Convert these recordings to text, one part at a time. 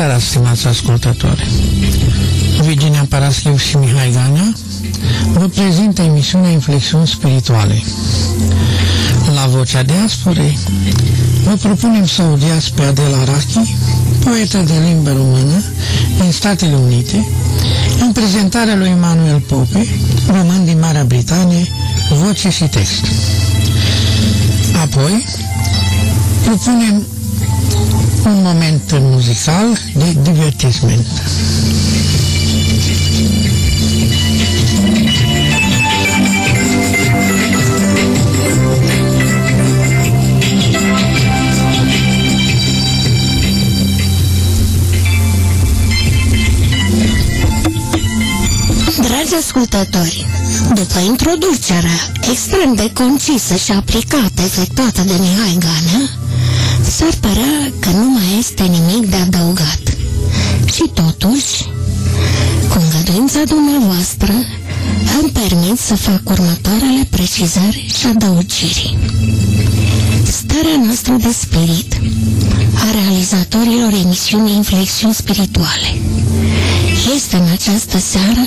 seara, stimați ascultători! Virginia Paraschiu și Mihai Ganea vă prezintă emisiunea Inflexiuni Spirituale. La Vocea Diasporei vă propunem să audiați pe Adela Rachi, poetă de limbă română din Statele Unite, în prezentarea lui Emanuel Pope, român din Marea Britanie, voce și text. Apoi, propunem un moment muzical de divertisment. Dragi ascultători, după introducerea extrem de concisă și aplicată efectuată de Mihai Ganea, s-ar părea că nu mai este nimic de adăugat. Și totuși, cu îngăduința dumneavoastră, îmi permit să fac următoarele precizări și adăugiri. Starea noastră de spirit a realizatorilor emisiunii Inflexiuni Spirituale este în această seară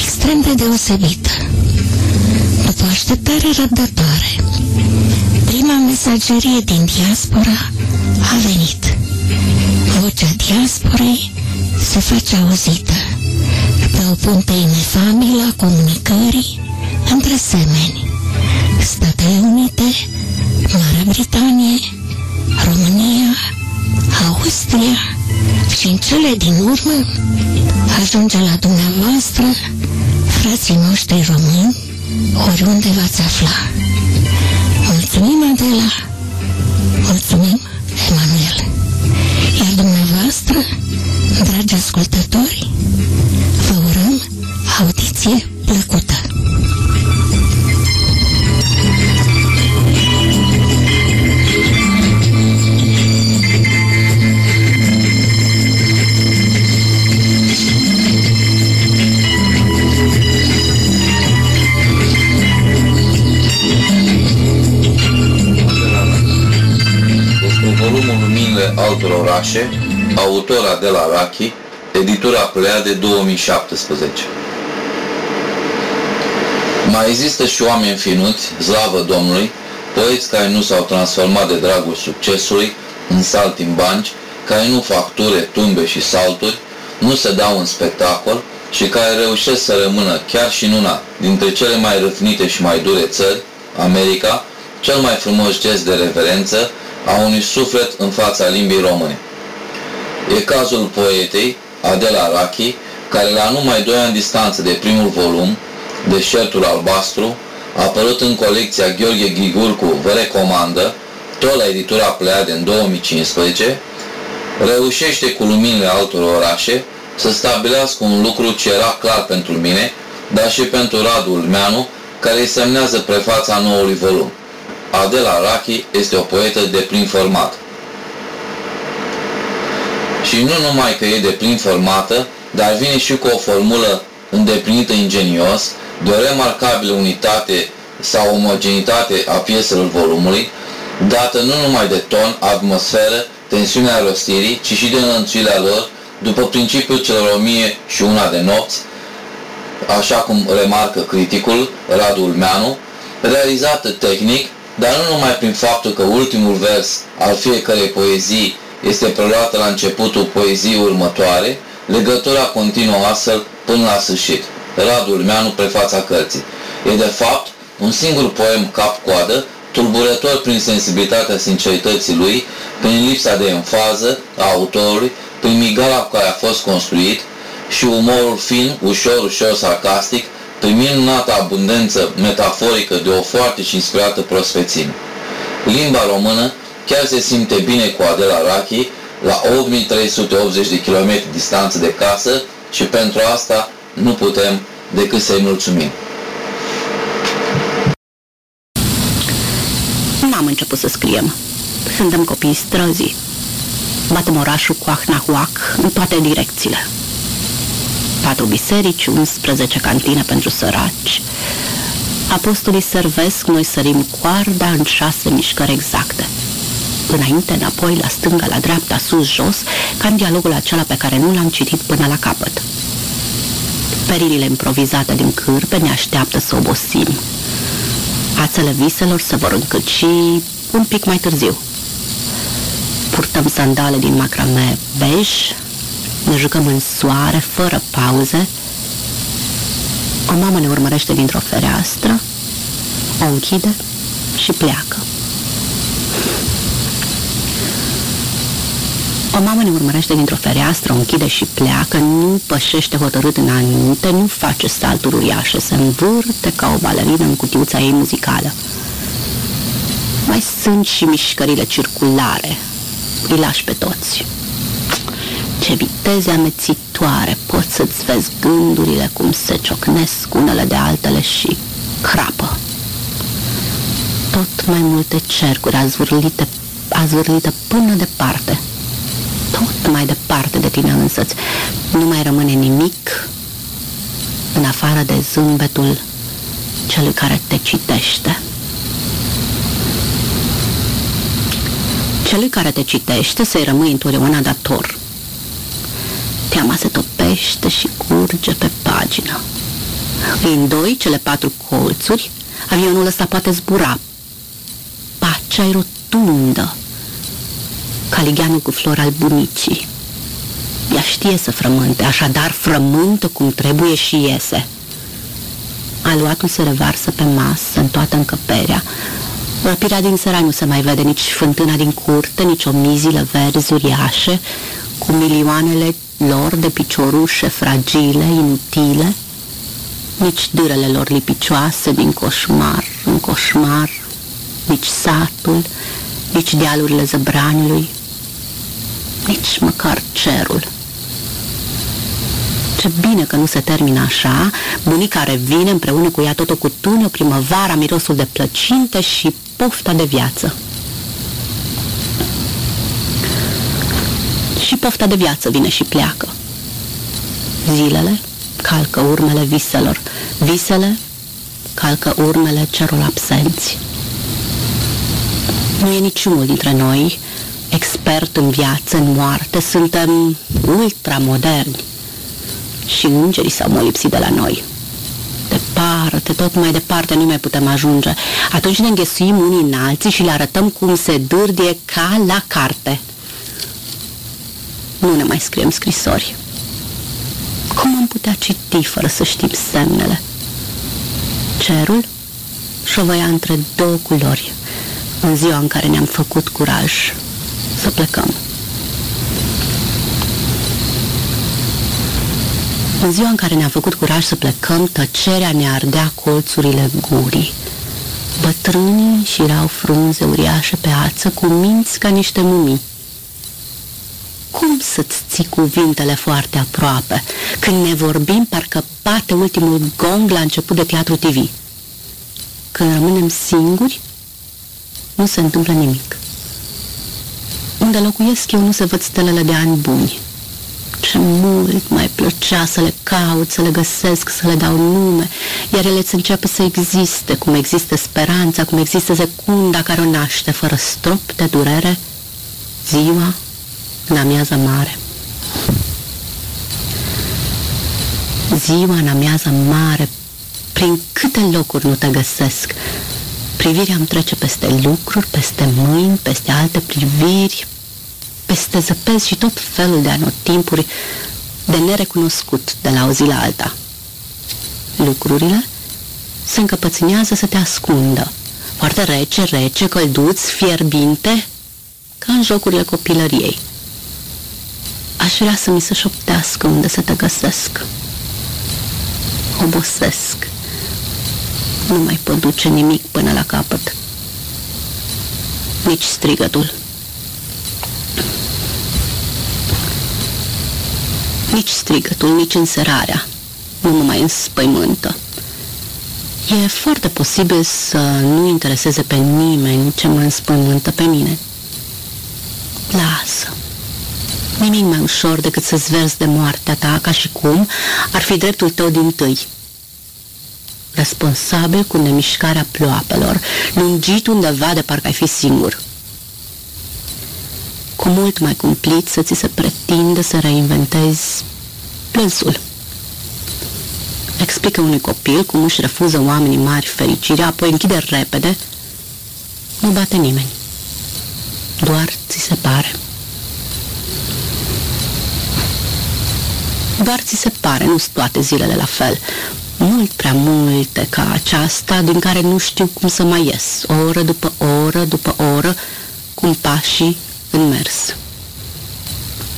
extrem de deosebită. După așteptare răbdătoare, prima mesagerie din diaspora a venit. Vocea diasporei se face auzită pe o punte inefabilă a comunicării între semeni. Statele Unite, Marea Britanie, România, Austria și în cele din urmă ajunge la dumneavoastră, frații noștri români, oriunde v-ați afla. Mulțumim, Adela! Mulțumim, Emanuel! Iar dumneavoastră, dragi ascultători, altor orașe, autora de la Rachi, editura Pleiade 2017. Mai există și oameni finuți, slavă Domnului, poeți care nu s-au transformat de dragul succesului în saltimbanci, care nu fac ture, tumbe și salturi, nu se dau în spectacol și care reușesc să rămână chiar și în una dintre cele mai răfnite și mai dure țări, America, cel mai frumos gest de reverență a unui suflet în fața limbii române. E cazul poetei Adela Rachi, care la numai doi ani distanță de primul volum, Deșertul Albastru, a apărut în colecția Gheorghe Ghigurcu Vă recomandă, tot la editura Pleiade în 2015, reușește cu luminile altor orașe să stabilească un lucru ce era clar pentru mine, dar și pentru Radu Ulmeanu, care îi semnează prefața noului volum. Adela Rachi este o poetă de plin format. Și nu numai că e de plin formată, dar vine și cu o formulă îndeplinită ingenios, de o remarcabilă unitate sau omogenitate a pieselor volumului, dată nu numai de ton, atmosferă, tensiunea rostirii, ci și de înălțuirea lor, după principiul celor o mie și una de nopți, așa cum remarcă criticul Radu Ulmeanu, realizată tehnic, dar nu numai prin faptul că ultimul vers al fiecarei poezii este preluată la începutul poeziei următoare, legătura continuă astfel până la sfârșit. Radu Urmeanu, prefața cărții. E de fapt un singur poem cap-coadă, tulburător prin sensibilitatea sincerității lui, prin lipsa de enfază a autorului, prin migala cu care a fost construit și umorul fin, ușor, ușor sarcastic, prin minunată abundență metaforică de o foarte și inspirată prospețime. Limba română chiar se simte bine cu Adela Rachi, la 8380 de km distanță de casă și pentru asta nu putem decât să-i mulțumim. N-am început să scriem. Suntem copii străzii. Batem orașul cu ahnahuac în toate direcțiile patru biserici, 11 cantine pentru săraci. Apostolii servesc, noi sărim coarda în șase mișcări exacte. înainte, înapoi, la stânga, la dreapta, sus, jos, ca în dialogul acela pe care nu l-am citit până la capăt. Perilile improvizate din cârpe ne așteaptă să obosim. Ațele viselor se vor încălci un pic mai târziu. Purtăm sandale din macrame bej, ne jucăm în soare, fără pauze. O mamă ne urmărește dintr-o fereastră, o închide și pleacă. O mamă ne urmărește dintr-o fereastră, o închide și pleacă, nu pășește hotărât înainte, nu face salturi uriașe, se învârte ca o balerină în cutiuța ei muzicală. Mai sunt și mișcările circulare, îi lași pe toți. Ce viteze amețitoare, poți să-ți vezi gândurile cum se ciocnesc unele de altele și crapă. Tot mai multe cercuri azvârlite, azvârlite până departe, tot mai departe de tine însăți. Nu mai rămâne nimic în afară de zâmbetul celui care te citește. Celui care te citește să-i rămâi întotdeauna dator. Teama se topește și curge pe pagină. În doi, cele patru colțuri, avionul ăsta poate zbura. Pacea e rotundă, Caligheanul cu flor al bunicii. Ea știe să frământe, așadar frământă cum trebuie și iese. Aluatul se revarsă pe masă, în toată încăperea. Răpirea din sărai nu se mai vede nici fântâna din curte, nici o mizilă verzi uriașe, cu milioanele lor de piciorușe fragile, inutile, nici dârele lor lipicioase din coșmar în coșmar, nici satul, nici dealurile zăbraniului, nici măcar cerul. Ce bine că nu se termină așa, bunica revine împreună cu ea tot o cutune, o primăvara, mirosul de plăcinte și pofta de viață. Și pofta de viață vine și pleacă. Zilele calcă urmele viselor, visele calcă urmele cerul absenți. Nu e niciunul dintre noi expert în viață, în moarte, suntem ultramoderni și îngerii s-au molipsit de la noi. Departe, tot mai departe nu mai putem ajunge. Atunci ne înghesuim unii în alții și le arătăm cum se dârdie ca la carte. Nu ne mai scriem scrisori. Cum am putea citi fără să știm semnele? Cerul șovăia între două culori în ziua în care ne-am făcut curaj să plecăm. În ziua în care ne-am făcut curaj să plecăm, tăcerea ne ardea colțurile gurii. Bătrânii și erau frunze uriașe pe ață cu minți ca niște mumii. Cum să-ți ții cuvintele foarte aproape? Când ne vorbim, parcă bate ultimul gong la început de teatru TV. Când rămânem singuri, nu se întâmplă nimic. Unde locuiesc eu nu se văd stelele de ani buni. Ce mult mai plăcea să le caut, să le găsesc, să le dau nume, iar ele îți începe să existe, cum există speranța, cum există secunda care o naște fără strop de durere, ziua în amiază mare. Ziua în amiază mare, prin câte locuri nu te găsesc, Privirea îmi trece peste lucruri, peste mâini, peste alte priviri, peste zăpezi și tot felul de anotimpuri de nerecunoscut de la o zi la alta. Lucrurile se încăpățânează să te ascundă, foarte rece, rece, călduț, fierbinte, ca în jocurile copilăriei. Aș vrea să mi se șoptească unde să te găsesc. Obosesc nu mai pot duce nimic până la capăt. Nici strigătul. Nici strigătul, nici înserarea nu mă mai înspăimântă. E foarte posibil să nu intereseze pe nimeni ce mă înspăimântă pe mine. Lasă. Nimic mai ușor decât să-ți verzi de moartea ta ca și cum ar fi dreptul tău din tâi responsabil cu nemișcarea ploapelor, lungit undeva de parcă ai fi singur. mult mai cumplit să ți se pretindă să reinventezi plânsul. Explică unui copil cum își refuză oamenii mari fericirea, apoi închide repede. Nu bate nimeni. Doar ți se pare. Doar ți se pare, nu sunt toate zilele la fel. Mult prea multe ca aceasta, din care nu știu cum să mai ies, o oră după oră după oră, cum pașii în mers.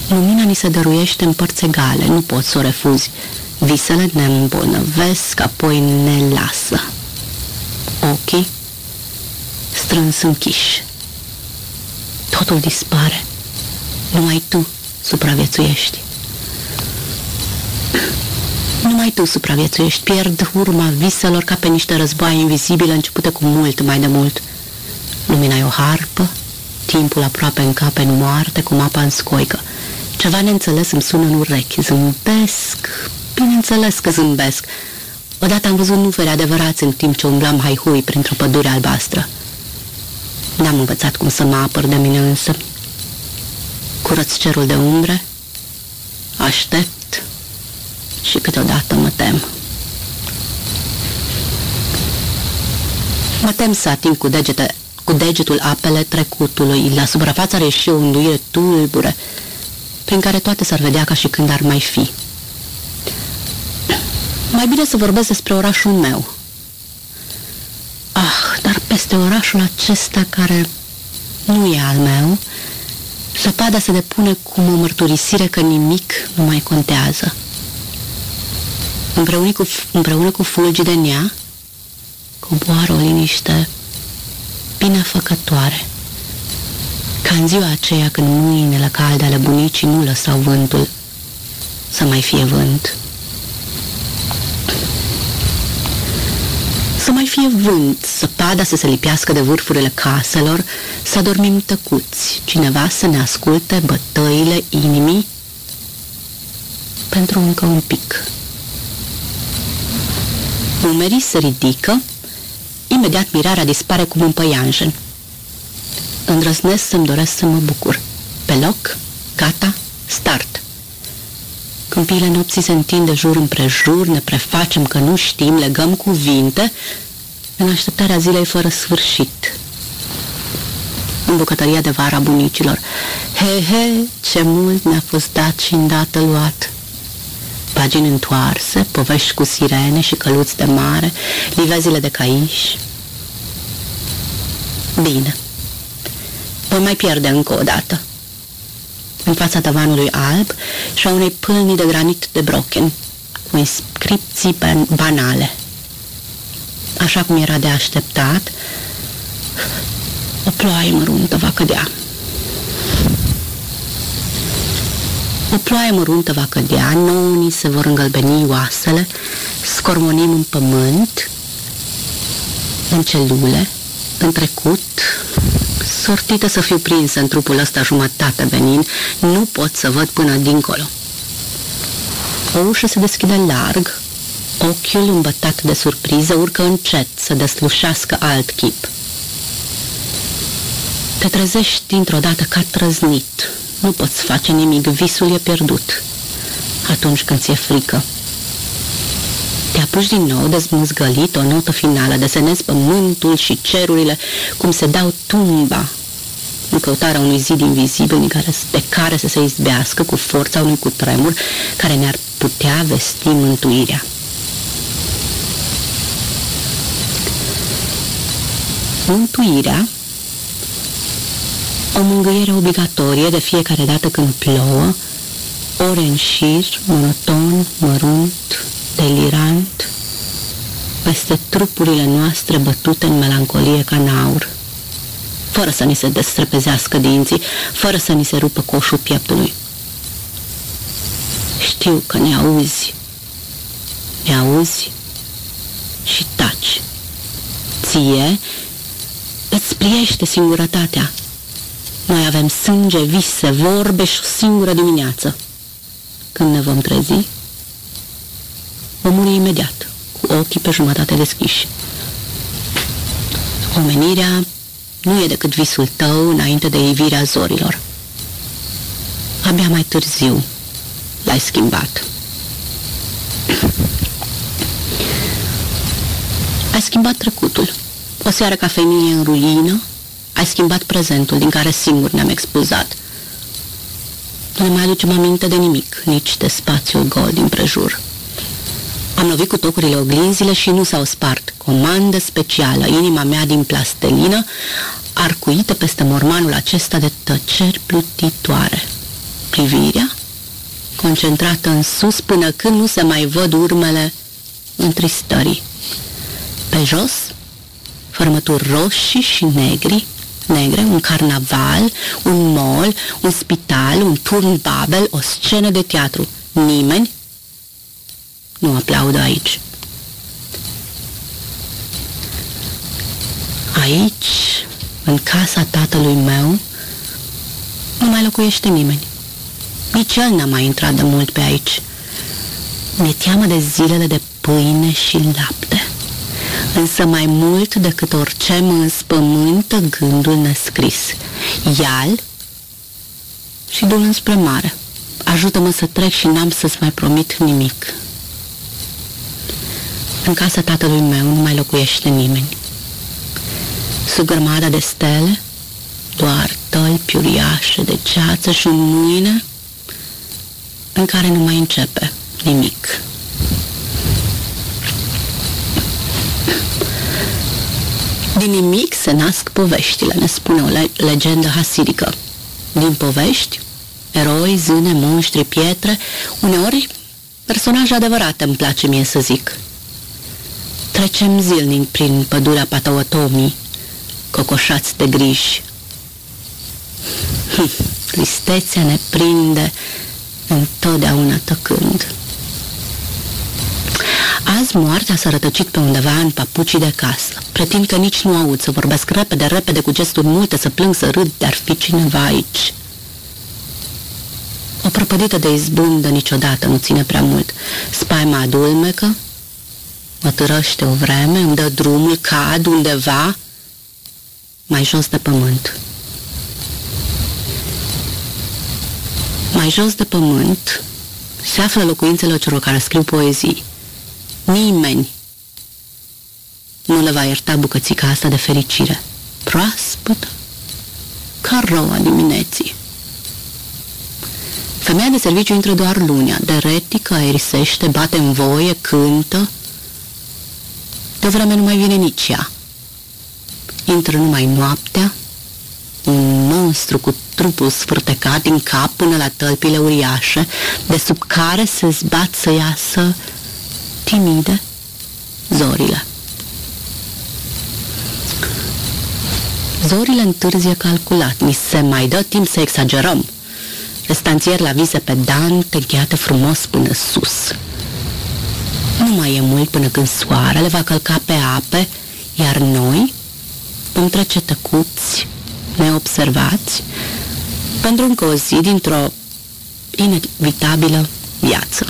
Lumina ni se dăruiește în părți egale, nu poți să o refuzi. Visele ne îmbolnăvesc, apoi ne lasă. Ochii strâns închiși. Totul dispare. Numai tu supraviețuiești. Numai tu supraviețuiești, pierd urma viselor ca pe niște războaie invizibile începute cu mult mai de mult. Lumina e o harpă, timpul aproape în cap în moarte, cu mapa în scoică. Ceva neînțeles îmi sună în urechi, zâmbesc, bineînțeles că zâmbesc. Odată am văzut nuferi adevărați în timp ce umblam haihui printr-o pădure albastră. N-am învățat cum să mă apăr de mine însă. Curăț cerul de umbre, aștept și câteodată mă tem. Mă tem să ating cu, degete, cu degetul apele trecutului. La suprafața reși o înduire tulbure, prin care toate s-ar vedea ca și când ar mai fi. Mai bine să vorbesc despre orașul meu. Ah, dar peste orașul acesta care nu e al meu, zăpada se depune cum o mărturisire că nimic nu mai contează. Împreună cu, împreună cu fulgi de nea, coboară o liniște binefăcătoare. Ca în ziua aceea când mâinile calde ale bunicii nu lăsau vântul să mai fie vânt. Să mai fie vânt, să pada să se lipească de vârfurile caselor, să dormim tăcuți, cineva să ne asculte bătăile inimii pentru încă un pic. Umerii se ridică, imediat mirarea dispare cum un păianjen. Îndrăznesc să-mi doresc să mă bucur. Pe loc, gata, start. Câmpiile nopții se întinde jur împrejur, ne prefacem că nu știm, legăm cuvinte, în așteptarea zilei fără sfârșit. În bucătăria de vara bunicilor. He, he, ce mult ne-a fost dat și îndată luat. Pagini întoarse, povești cu sirene și căluți de mare, livezile de caiș. Bine. Voi mai pierde încă o dată în fața tavanului alb și a unei pâlnii de granit de broken, cu inscripții banale. Așa cum era de așteptat, o ploaie măruntă va cădea. O ploaie măruntă va cădea, nouă se vor îngălbeni oasele, scormonim în pământ, în celule, în trecut, sortită să fiu prinsă în trupul ăsta jumătate venin, nu pot să văd până dincolo. O ușă se deschide larg, ochiul îmbătat de surpriză urcă încet să deslușească alt chip. Te trezești dintr-o dată ca trăznit, nu poți face nimic, visul e pierdut. Atunci când ți-e frică, te apuci din nou, dezmâzgălit o notă finală, desenezi pământul și cerurile, cum se dau tumba în căutarea unui zid invizibil în care, pe care să se izbească cu forța unui cutremur care ne-ar putea vesti mântuirea. Mântuirea o mângâiere obligatorie de fiecare dată când plouă, ore în șir, monoton, mărunt, delirant, peste trupurile noastre bătute în melancolie ca în aur, fără să ni se destrepezească dinții, fără să ni se rupă coșul pieptului. Știu că ne auzi, ne auzi și taci. Ție îți pliește singurătatea. Noi avem sânge, vise, vorbe și o singură dimineață. Când ne vom trezi, vom muri imediat, cu ochii pe jumătate deschiși. Omenirea nu e decât visul tău înainte de ivirea zorilor. Abia mai târziu l-ai schimbat. Ai schimbat trecutul. O seară cafenie în ruină, ai schimbat prezentul din care singur ne-am expulzat. Nu ne mai aducem aminte de nimic, nici de spațiul gol din prejur. Am lovit cu tocurile oglinzile și nu s-au spart. Comandă specială, inima mea din plastelină, arcuită peste mormanul acesta de tăceri plutitoare. Privirea, concentrată în sus până când nu se mai văd urmele întristării. Pe jos, fărmături roșii și negri, negre, un carnaval, un mall, un spital, un turn Babel, o scenă de teatru. Nimeni nu aplaudă aici. Aici, în casa tatălui meu, nu mai locuiește nimeni. Nici el n-a mai intrat de mult pe aici. Mi-e teamă de zilele de pâine și lapte. Însă mai mult decât orice mă înspământă gândul nescris. Ial și dul înspre mare. Ajută-mă să trec și n-am să-ți mai promit nimic. În casa tatălui meu nu mai locuiește nimeni. Sub grămada de stele, doar tălpi uriașe de ceață și un mâine în care nu mai începe nimic. Din nimic se nasc poveștile, ne spune o le- legendă hasidică. Din povești, eroi, zâne, monștri, pietre, uneori personaje adevărate îmi place mie să zic. Trecem zilnic prin pădurea Patautomii, cocoșați de griji. Hm, tristețea ne prinde întotdeauna tăcând. Azi moartea s-a rătăcit pe undeva în papucii de casă. Pretind că nici nu aud să vorbesc repede, repede, cu gesturi multe, să plâng, să râd, dar fi cineva aici. O prăpădită de izbundă niciodată nu ține prea mult. Spaima adulmecă, mă târăște o vreme, îmi dă drumul, cad undeva, mai jos de pământ. Mai jos de pământ se află locuințele celor care scriu poezii. Nimeni nu le va ierta bucățica asta de fericire. Proaspătă, ca roa dimineții. Femeia de serviciu intră doar lunea, deretică, aerisește, bate în voie, cântă. De vreme nu mai vine nici ea. Intră numai noaptea, un monstru cu trupul sfârtecat din cap până la tălpile uriașe, de sub care se zbat să iasă timide zorile. Zorile întârzie calculat, ni se mai dă timp să exagerăm. Restanțier la vise pedante, încheiate frumos până sus. Nu mai e mult până când soarele va călca pe ape, iar noi vom trece tăcuți, neobservați, pentru încă o zi dintr-o inevitabilă viață.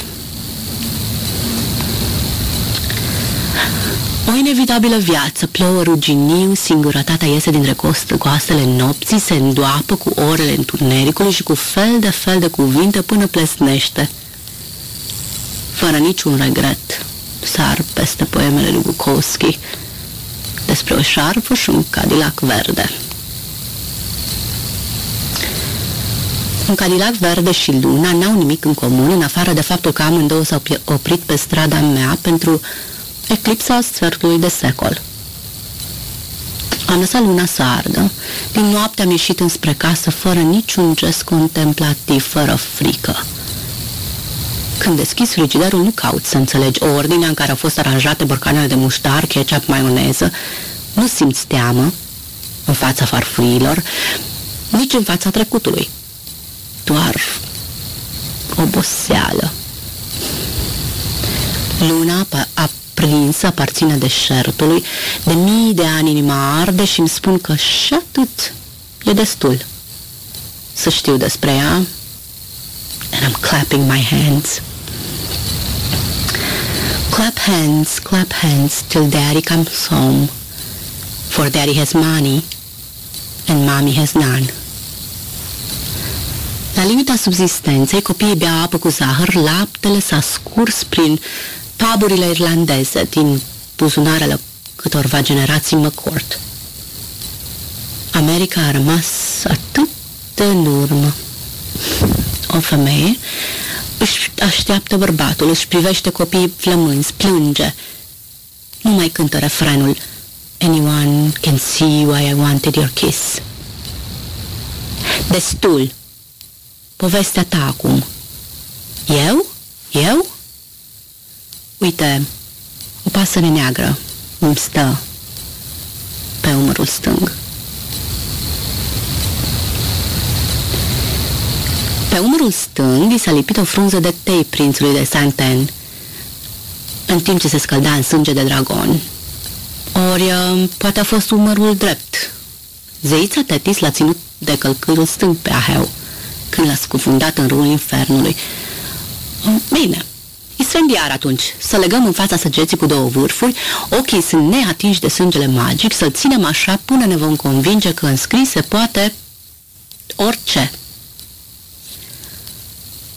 O inevitabilă viață, plouă ruginiu, singurătatea iese din recost coastele nopții, se îndoapă cu orele întunericului și cu fel de fel de cuvinte până plesnește. Fără niciun regret, sar peste poemele lui Bukowski despre o șarfă și un cadilac verde. Un cadilac verde și luna n-au nimic în comun, în afară de faptul că amândouă s-au oprit pe strada mea pentru eclipsa sfertului de secol. Am lăsat luna să ardă. Din noapte am ieșit înspre casă fără niciun gest contemplativ, fără frică. Când deschis frigiderul, nu caut să înțelegi ordinea în care au fost aranjate borcanele de muștar, ketchup, maioneză. Nu simți teamă în fața farfurilor, nici în fața trecutului. Doar oboseală. Luna aprinsă aparține deșertului, de mii de ani inima arde și îmi spun că și atât e destul. Să știu despre ea, and I'm clapping my hands. Clap hands, clap hands till daddy comes home, for daddy has money and mommy has none. La limita subzistenței, copiii beau apă cu zahăr, laptele s-a scurs prin taburile irlandeze din buzunarele câtorva generații McCourt. America a rămas atât de în urmă. O femeie își așteaptă bărbatul, își privește copiii flămânzi, plânge. Nu mai cântă refrenul Anyone can see why I wanted your kiss. Destul. Povestea ta acum. Eu? Eu? Uite, o pasăre neagră îmi stă pe umărul stâng. Pe umărul stâng i s-a lipit o frunză de tei prințului de Santen, în timp ce se scălda în sânge de dragon. Ori uh, poate a fost umărul drept. Zeița Tetis l-a ținut de călcâiul stâng pe Aheu, când l-a scufundat în râul infernului. Bine, Isfendiar atunci, să legăm în fața săgeții cu două vârfuri, ochii sunt neatinși de sângele magic, să-l ținem așa până ne vom convinge că în scris se poate orice.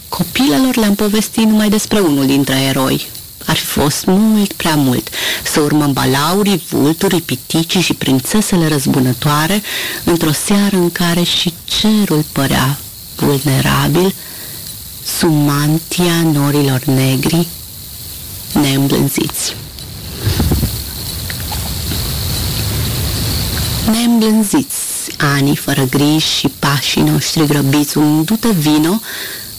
Copilelor le-am povestit numai despre unul dintre eroi. Ar fi fost mult prea mult să urmăm balaurii, vulturii, piticii și prințesele răzbunătoare într-o seară în care și cerul părea vulnerabil sub mantia norilor negri neîmblânziți. Neîmblânziți, anii fără griji și pașii noștri grăbiți, un dute vino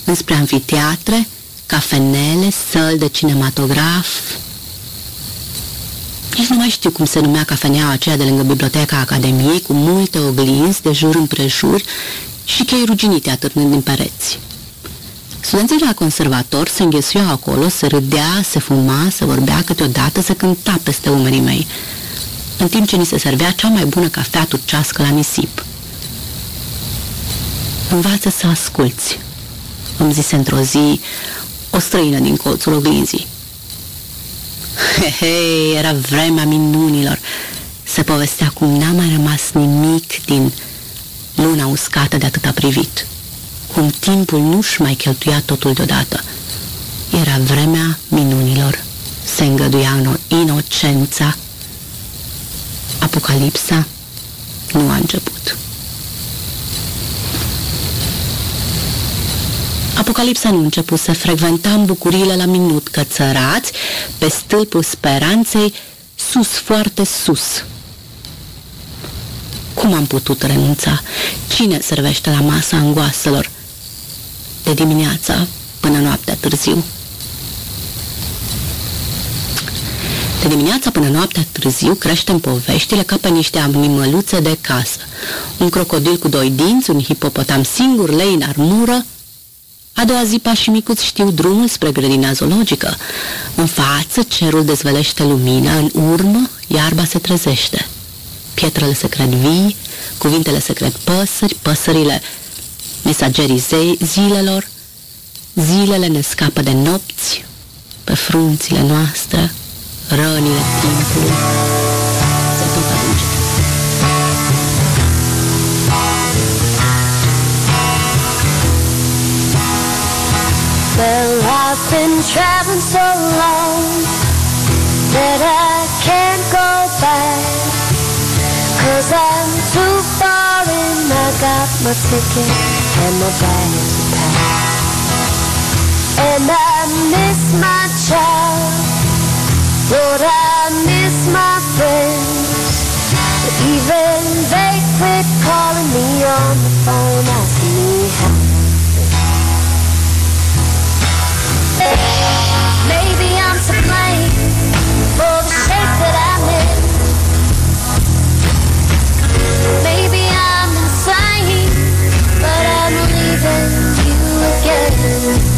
înspre anfiteatre, cafenele, săl de cinematograf. Nici nu mai știu cum se numea cafeneaua aceea de lângă biblioteca Academiei, cu multe oglinzi de jur împrejur și chei ruginite atârnând din pereți. Studenții la conservator se înghesuiau acolo, se râdea, se fuma, se vorbea câteodată, se cânta peste umerii mei, în timp ce ni se servea cea mai bună cafea turcească la nisip. Învață să asculți, îmi zise într-o zi o străină din colțul oglinzii. He, he, era vremea minunilor. Se povestea cum n-a mai rămas nimic din luna uscată de atâta privit. Cum timpul nu-și mai cheltuia totul deodată. Era vremea minunilor. Se îngăduia în inocența. Apocalipsa nu a început. Apocalipsa nu început să frecventam bucuriile la minut cățărați pe stâlpul speranței sus, foarte sus. Cum am putut renunța? Cine servește la masa angoaselor? De dimineața până noaptea târziu. De dimineața până noaptea târziu creștem poveștile ca pe niște animăluțe de casă. Un crocodil cu doi dinți, un hipopotam singur, lei în armură, a doua zi pașii micuți știu drumul spre grădina zoologică. În față, cerul dezvelește lumină, în urmă, iarba se trezește. Pietrele se cred vii, cuvintele se cred păsări, păsările mesagerii zei, zilelor, zilele ne scapă de nopți, pe frunțile noastre, rănile timpului. Well, I've been traveling so long that I can't go back. Cause I'm too far in, I got my ticket and. And I miss my child, Lord, I miss my friends. But even they quit calling me on the phone, asking me how. Maybe I'm to blame for the shape that I'm in. Maybe losing you again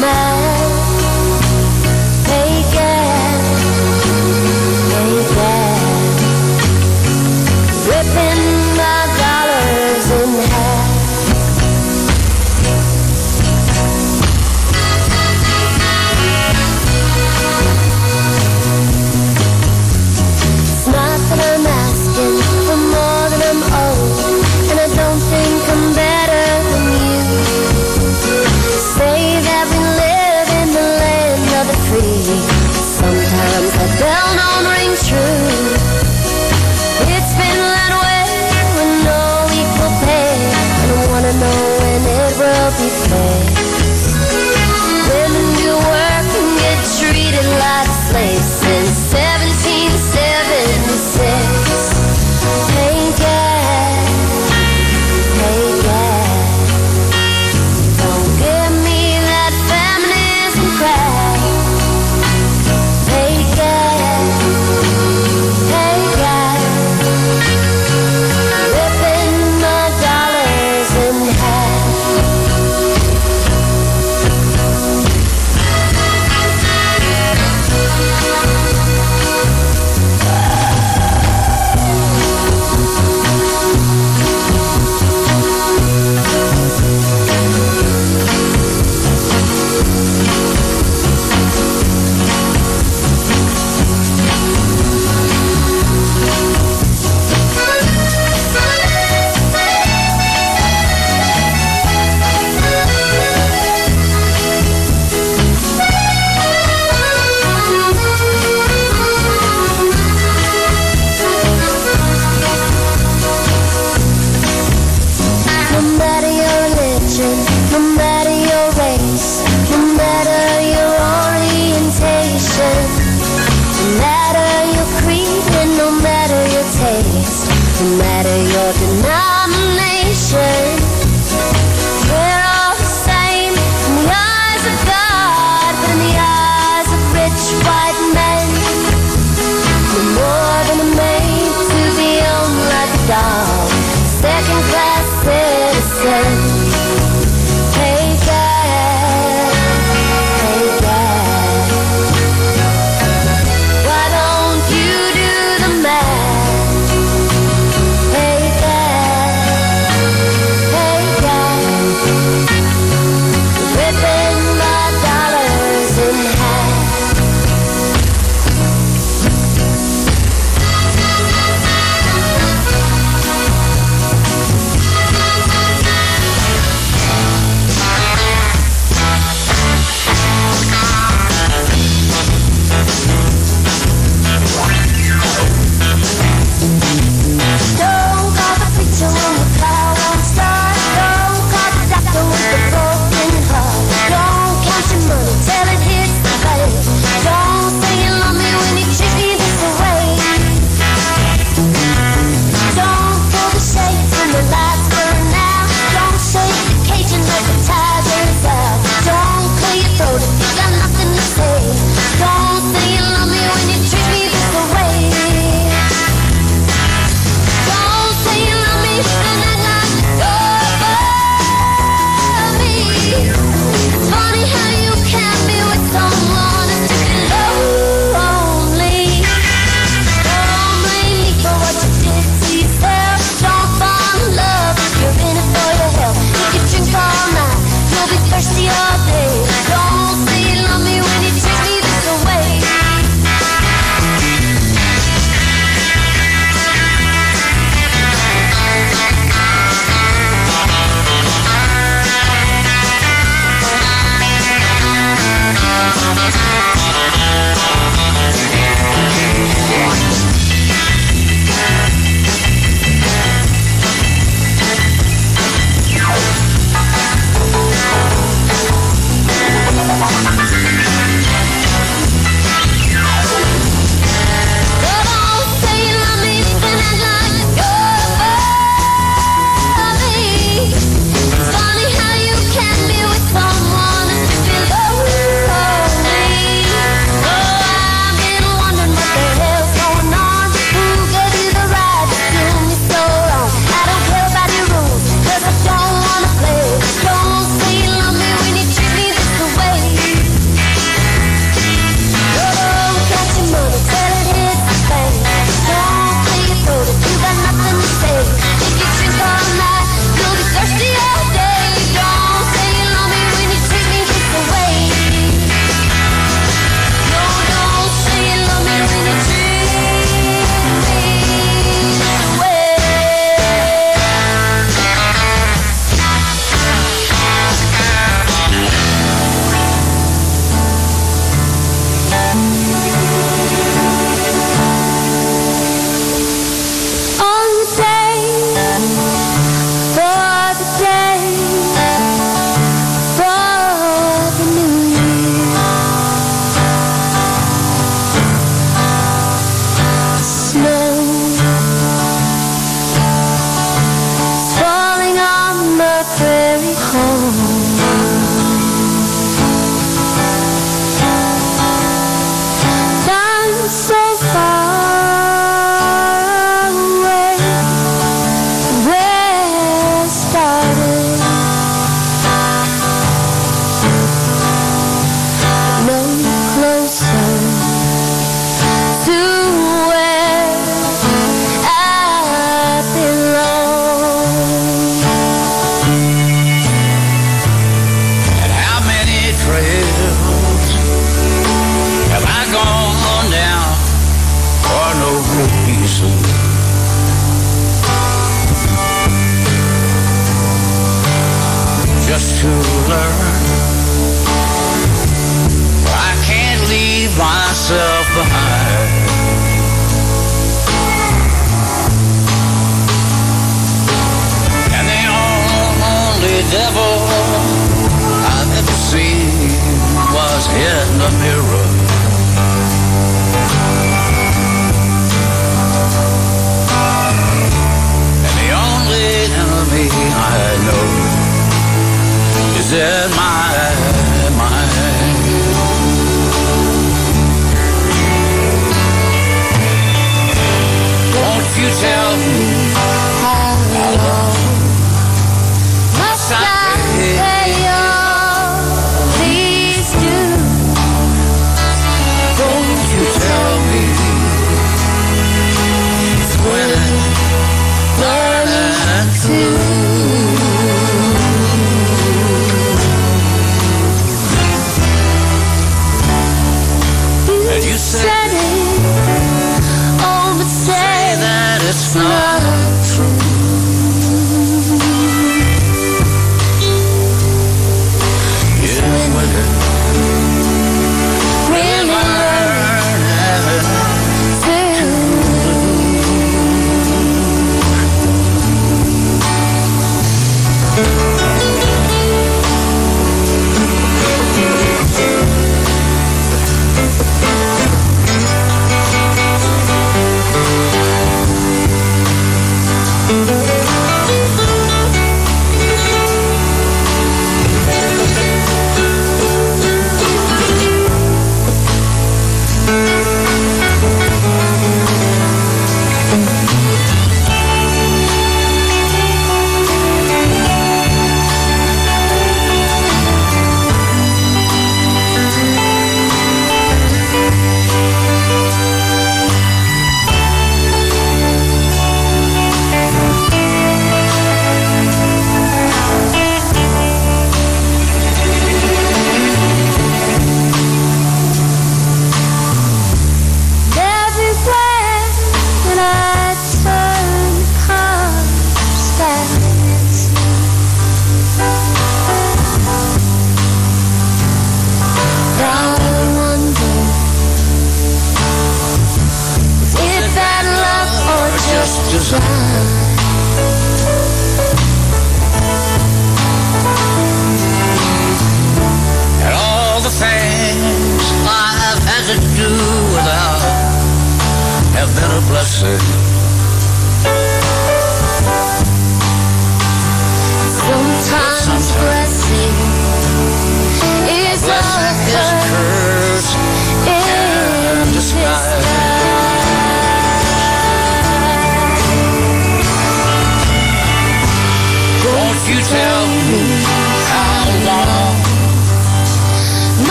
now. cause